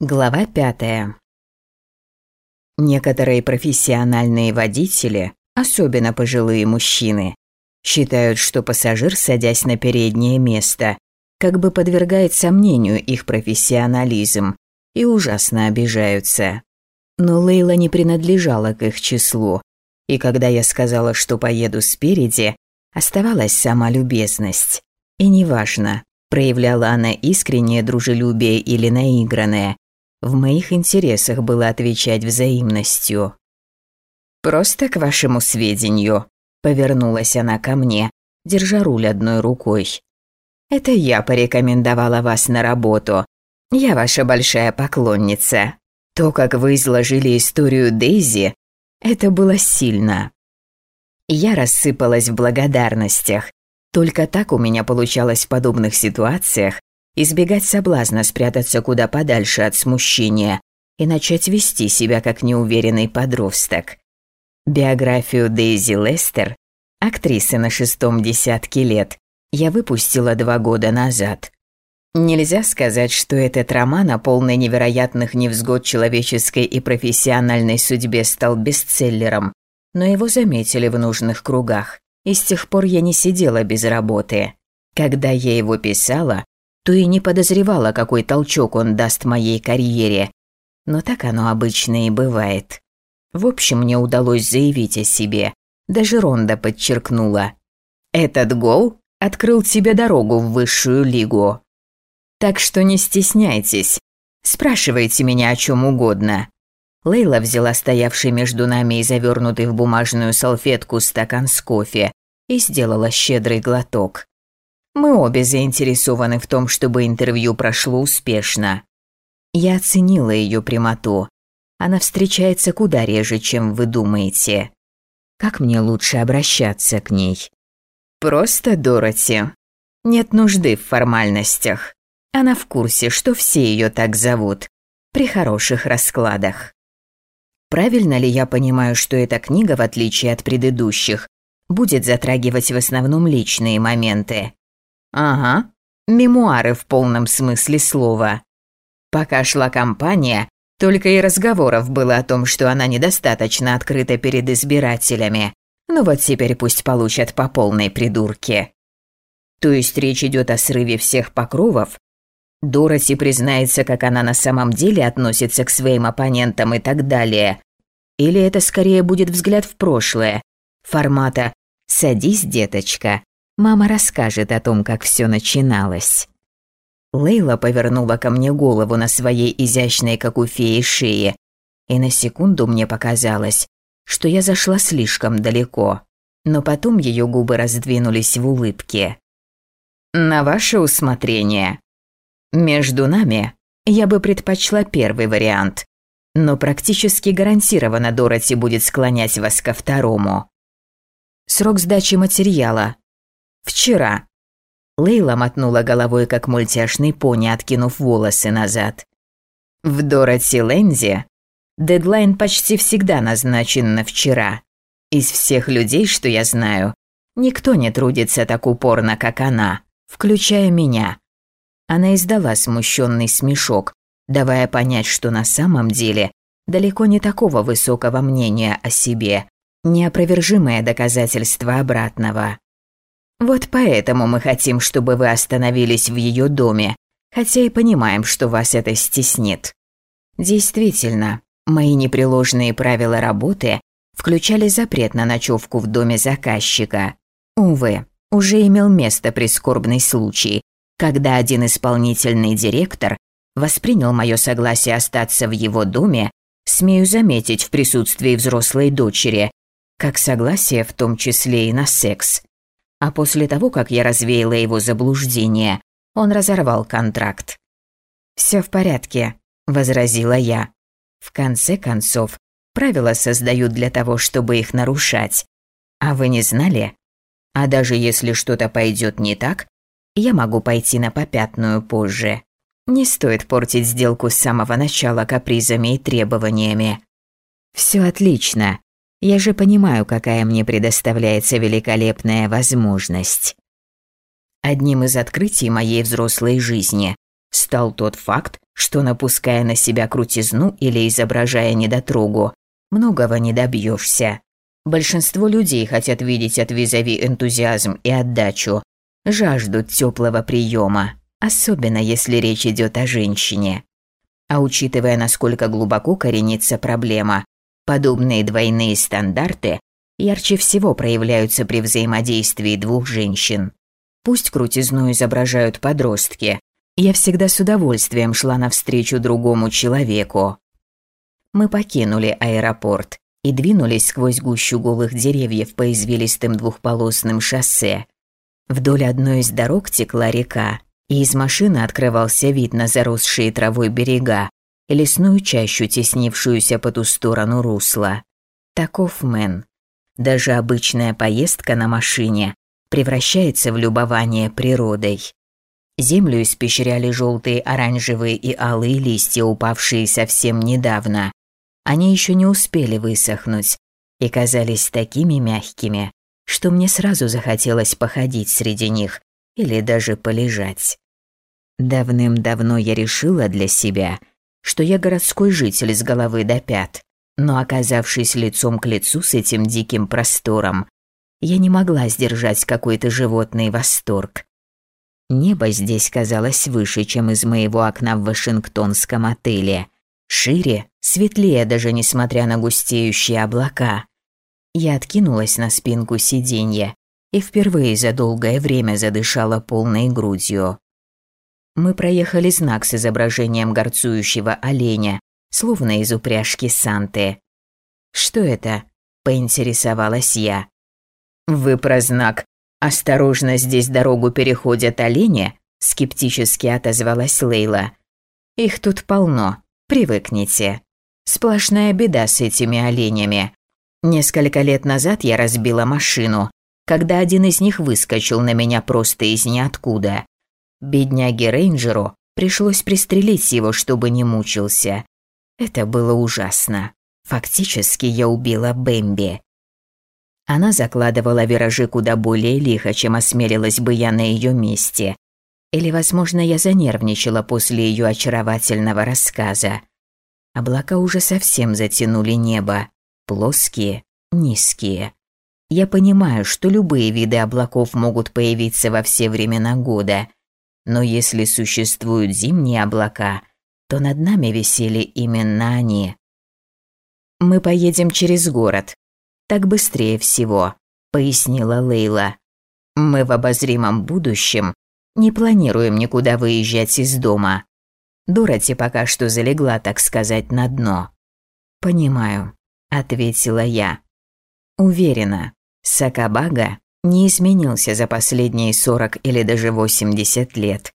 Глава пятая. Некоторые профессиональные водители, особенно пожилые мужчины, считают, что пассажир, садясь на переднее место, как бы подвергает сомнению их профессионализм и ужасно обижаются. Но Лейла не принадлежала к их числу, и когда я сказала, что поеду спереди, оставалась сама любезность. И неважно, проявляла она искреннее дружелюбие или наигранное, в моих интересах было отвечать взаимностью. «Просто к вашему сведению», – повернулась она ко мне, держа руль одной рукой. «Это я порекомендовала вас на работу. Я ваша большая поклонница. То, как вы изложили историю Дейзи, это было сильно». Я рассыпалась в благодарностях. Только так у меня получалось в подобных ситуациях избегать соблазна спрятаться куда подальше от смущения и начать вести себя как неуверенный подросток. Биографию Дейзи Лестер, актрисы на шестом десятке лет, я выпустила два года назад. Нельзя сказать, что этот роман о полной невероятных невзгод человеческой и профессиональной судьбе стал бестселлером, но его заметили в нужных кругах, и с тех пор я не сидела без работы. Когда я его писала, то и не подозревала, какой толчок он даст моей карьере. Но так оно обычно и бывает. В общем, мне удалось заявить о себе. Даже Ронда подчеркнула. «Этот гол открыл тебе дорогу в высшую лигу. Так что не стесняйтесь. Спрашивайте меня о чем угодно». Лейла взяла стоявший между нами и завернутый в бумажную салфетку стакан с кофе и сделала щедрый глоток. Мы обе заинтересованы в том, чтобы интервью прошло успешно. Я оценила ее прямоту. Она встречается куда реже, чем вы думаете. Как мне лучше обращаться к ней? Просто Дороти. Нет нужды в формальностях. Она в курсе, что все ее так зовут. При хороших раскладах. Правильно ли я понимаю, что эта книга, в отличие от предыдущих, будет затрагивать в основном личные моменты? Ага, мемуары в полном смысле слова. Пока шла кампания, только и разговоров было о том, что она недостаточно открыта перед избирателями. Ну вот теперь пусть получат по полной придурке. То есть речь идет о срыве всех покровов? Дороти признается, как она на самом деле относится к своим оппонентам и так далее. Или это скорее будет взгляд в прошлое, формата «Садись, деточка, Мама расскажет о том, как все начиналось. Лейла повернула ко мне голову на своей изящной, как у феи, шее, и на секунду мне показалось, что я зашла слишком далеко, но потом ее губы раздвинулись в улыбке. «На ваше усмотрение. Между нами я бы предпочла первый вариант, но практически гарантированно Дороти будет склонять вас ко второму. Срок сдачи материала Вчера. Лейла мотнула головой, как мультяшный пони, откинув волосы назад. В Дороти Лензи дедлайн почти всегда назначен на вчера. Из всех людей, что я знаю, никто не трудится так упорно, как она, включая меня. Она издала смущенный смешок, давая понять, что на самом деле далеко не такого высокого мнения о себе, неопровержимое доказательство обратного. Вот поэтому мы хотим, чтобы вы остановились в ее доме, хотя и понимаем, что вас это стеснит. Действительно, мои непреложные правила работы включали запрет на ночевку в доме заказчика. Увы, уже имел место прискорбный случай, когда один исполнительный директор воспринял мое согласие остаться в его доме, смею заметить в присутствии взрослой дочери, как согласие в том числе и на секс. А после того, как я развеяла его заблуждение, он разорвал контракт. «Все в порядке», – возразила я. «В конце концов, правила создают для того, чтобы их нарушать. А вы не знали? А даже если что-то пойдет не так, я могу пойти на попятную позже. Не стоит портить сделку с самого начала капризами и требованиями». «Все отлично», я же понимаю, какая мне предоставляется великолепная возможность. Одним из открытий моей взрослой жизни стал тот факт, что напуская на себя крутизну или изображая недотрогу, многого не добьешься. Большинство людей хотят видеть от визави энтузиазм и отдачу, жаждут теплого приема, особенно если речь идет о женщине. А учитывая, насколько глубоко коренится проблема, подобные двойные стандарты ярче всего проявляются при взаимодействии двух женщин. Пусть крутизну изображают подростки, я всегда с удовольствием шла навстречу другому человеку. Мы покинули аэропорт и двинулись сквозь гущу голых деревьев по извилистым двухполосным шоссе. Вдоль одной из дорог текла река, и из машины открывался вид на заросшие травой берега лесную чащу, теснившуюся по ту сторону русла. Таков Мэн. Даже обычная поездка на машине превращается в любование природой. Землю испещряли желтые, оранжевые и алые листья, упавшие совсем недавно. Они еще не успели высохнуть и казались такими мягкими, что мне сразу захотелось походить среди них или даже полежать. Давным-давно я решила для себя, что я городской житель с головы до пят, но оказавшись лицом к лицу с этим диким простором, я не могла сдержать какой-то животный восторг. Небо здесь казалось выше, чем из моего окна в Вашингтонском отеле. Шире, светлее даже несмотря на густеющие облака. Я откинулась на спинку сиденья и впервые за долгое время задышала полной грудью. Мы проехали знак с изображением горцующего оленя, словно из упряжки Санты. «Что это?» – поинтересовалась я. «Вы про знак «Осторожно, здесь дорогу переходят олени», – скептически отозвалась Лейла. «Их тут полно, привыкните. Сплошная беда с этими оленями. Несколько лет назад я разбила машину, когда один из них выскочил на меня просто из ниоткуда. Бедняге Рейнджеру пришлось пристрелить его, чтобы не мучился. Это было ужасно. Фактически я убила Бэмби. Она закладывала виражи куда более лихо, чем осмелилась бы я на ее месте. Или, возможно, я занервничала после ее очаровательного рассказа. Облака уже совсем затянули небо. Плоские, низкие. Я понимаю, что любые виды облаков могут появиться во все времена года. Но если существуют зимние облака, то над нами висели именно они. Мы поедем через город, так быстрее всего», – пояснила Лейла. «Мы в обозримом будущем не планируем никуда выезжать из дома. Дороти пока что залегла, так сказать, на дно». «Понимаю», – ответила я. «Уверена, Сакабага не изменился за последние 40 или даже 80 лет.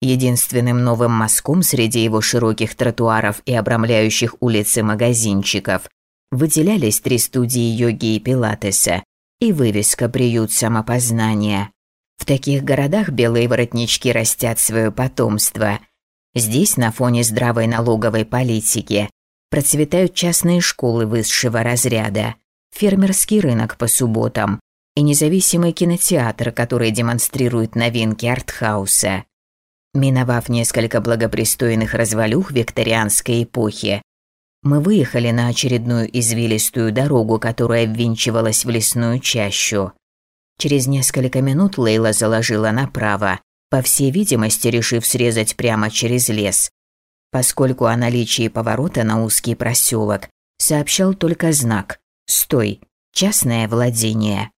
Единственным новым мазком среди его широких тротуаров и обрамляющих улицы магазинчиков выделялись три студии йоги и пилатеса и вывеска «Приют самопознания». В таких городах белые воротнички растят свое потомство. Здесь, на фоне здравой налоговой политики, процветают частные школы высшего разряда, фермерский рынок по субботам и независимый кинотеатр, который демонстрирует новинки артхауса. Миновав несколько благопристойных развалюх викторианской эпохи, мы выехали на очередную извилистую дорогу, которая ввинчивалась в лесную чащу. Через несколько минут Лейла заложила направо, по всей видимости, решив срезать прямо через лес. Поскольку о наличии поворота на узкий проселок сообщал только знак «Стой! Частное владение».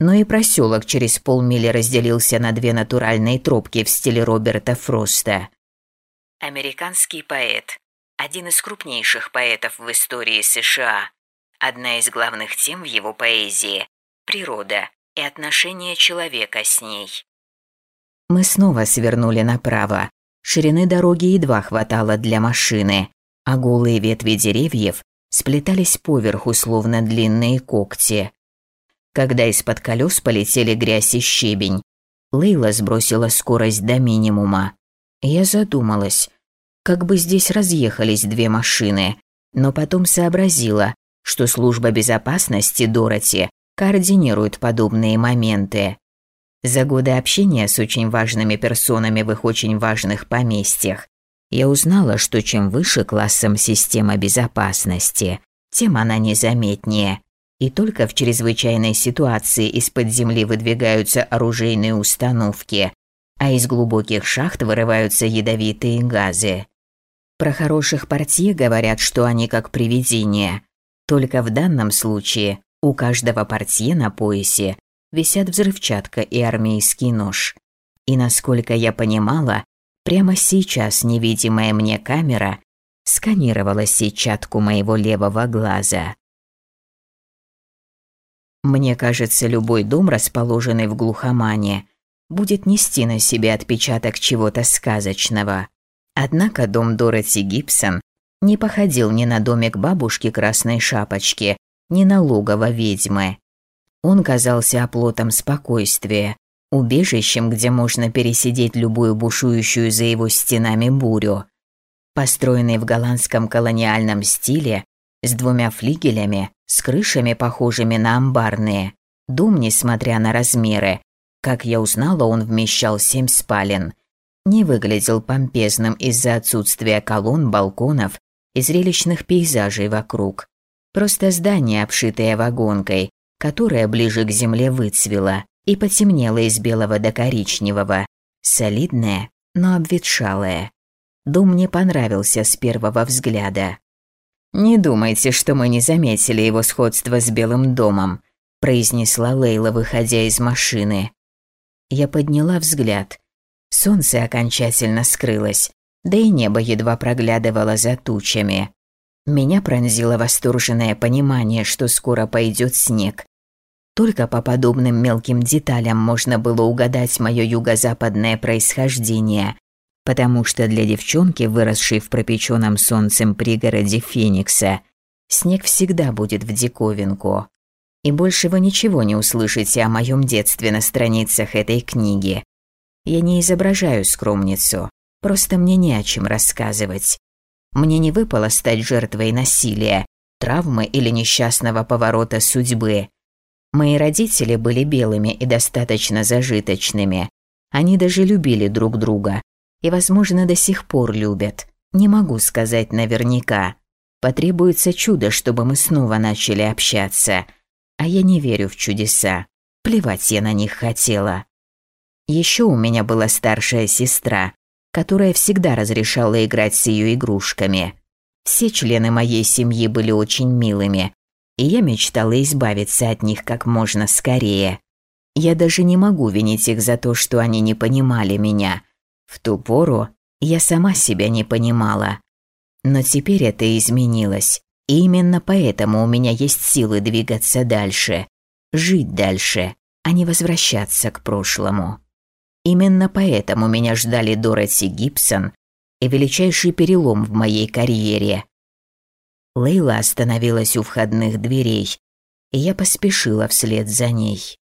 Но и проселок через полмили разделился на две натуральные тропки в стиле Роберта Фроста. Американский поэт, один из крупнейших поэтов в истории США. Одна из главных тем в его поэзии – природа и отношение человека с ней. Мы снова свернули направо. Ширины дороги едва хватало для машины, а голые ветви деревьев сплетались поверху, словно длинные когти. Когда из-под колес полетели грязь и щебень, Лейла сбросила скорость до минимума. Я задумалась, как бы здесь разъехались две машины, но потом сообразила, что служба безопасности Дороти координирует подобные моменты. За годы общения с очень важными персонами в их очень важных поместьях я узнала, что чем выше классом система безопасности, тем она незаметнее. И только в чрезвычайной ситуации из-под земли выдвигаются оружейные установки, а из глубоких шахт вырываются ядовитые газы. Про хороших портье говорят, что они как привидения. Только в данном случае у каждого портье на поясе висят взрывчатка и армейский нож. И насколько я понимала, Прямо сейчас невидимая мне камера сканировала сетчатку моего левого глаза. Мне кажется, любой дом, расположенный в глухомане, будет нести на себе отпечаток чего-то сказочного. Однако дом Дороти Гибсон не походил ни на домик бабушки Красной Шапочки, ни на логово ведьмы. Он казался оплотом спокойствия, убежищем, где можно пересидеть любую бушующую за его стенами бурю. Построенный в голландском колониальном стиле, с двумя флигелями, с крышами, похожими на амбарные, дом, несмотря на размеры, как я узнала, он вмещал семь спален, не выглядел помпезным из-за отсутствия колонн, балконов и зрелищных пейзажей вокруг. Просто здание, обшитое вагонкой, которое ближе к земле выцвело, и потемнело из белого до коричневого, солидное, но обветшалое. Дом мне понравился с первого взгляда. «Не думайте, что мы не заметили его сходство с Белым домом», произнесла Лейла, выходя из машины. Я подняла взгляд. Солнце окончательно скрылось, да и небо едва проглядывало за тучами. Меня пронзило восторженное понимание, что скоро пойдет снег, только по подобным мелким деталям можно было угадать мое юго-западное происхождение, потому что для девчонки, выросшей в пропеченном солнцем пригороде Феникса, снег всегда будет в диковинку. И больше вы ничего не услышите о моем детстве на страницах этой книги. Я не изображаю скромницу, просто мне не о чем рассказывать. Мне не выпало стать жертвой насилия, травмы или несчастного поворота судьбы. Мои родители были белыми и достаточно зажиточными. Они даже любили друг друга. И, возможно, до сих пор любят. Не могу сказать наверняка. Потребуется чудо, чтобы мы снова начали общаться. А я не верю в чудеса. Плевать я на них хотела. Еще у меня была старшая сестра, которая всегда разрешала играть с ее игрушками. Все члены моей семьи были очень милыми, и я мечтала избавиться от них как можно скорее. Я даже не могу винить их за то, что они не понимали меня. В ту пору я сама себя не понимала. Но теперь это изменилось, и именно поэтому у меня есть силы двигаться дальше, жить дальше, а не возвращаться к прошлому. Именно поэтому меня ждали Дороти Гибсон и величайший перелом в моей карьере – Лейла остановилась у входных дверей, и я поспешила вслед за ней.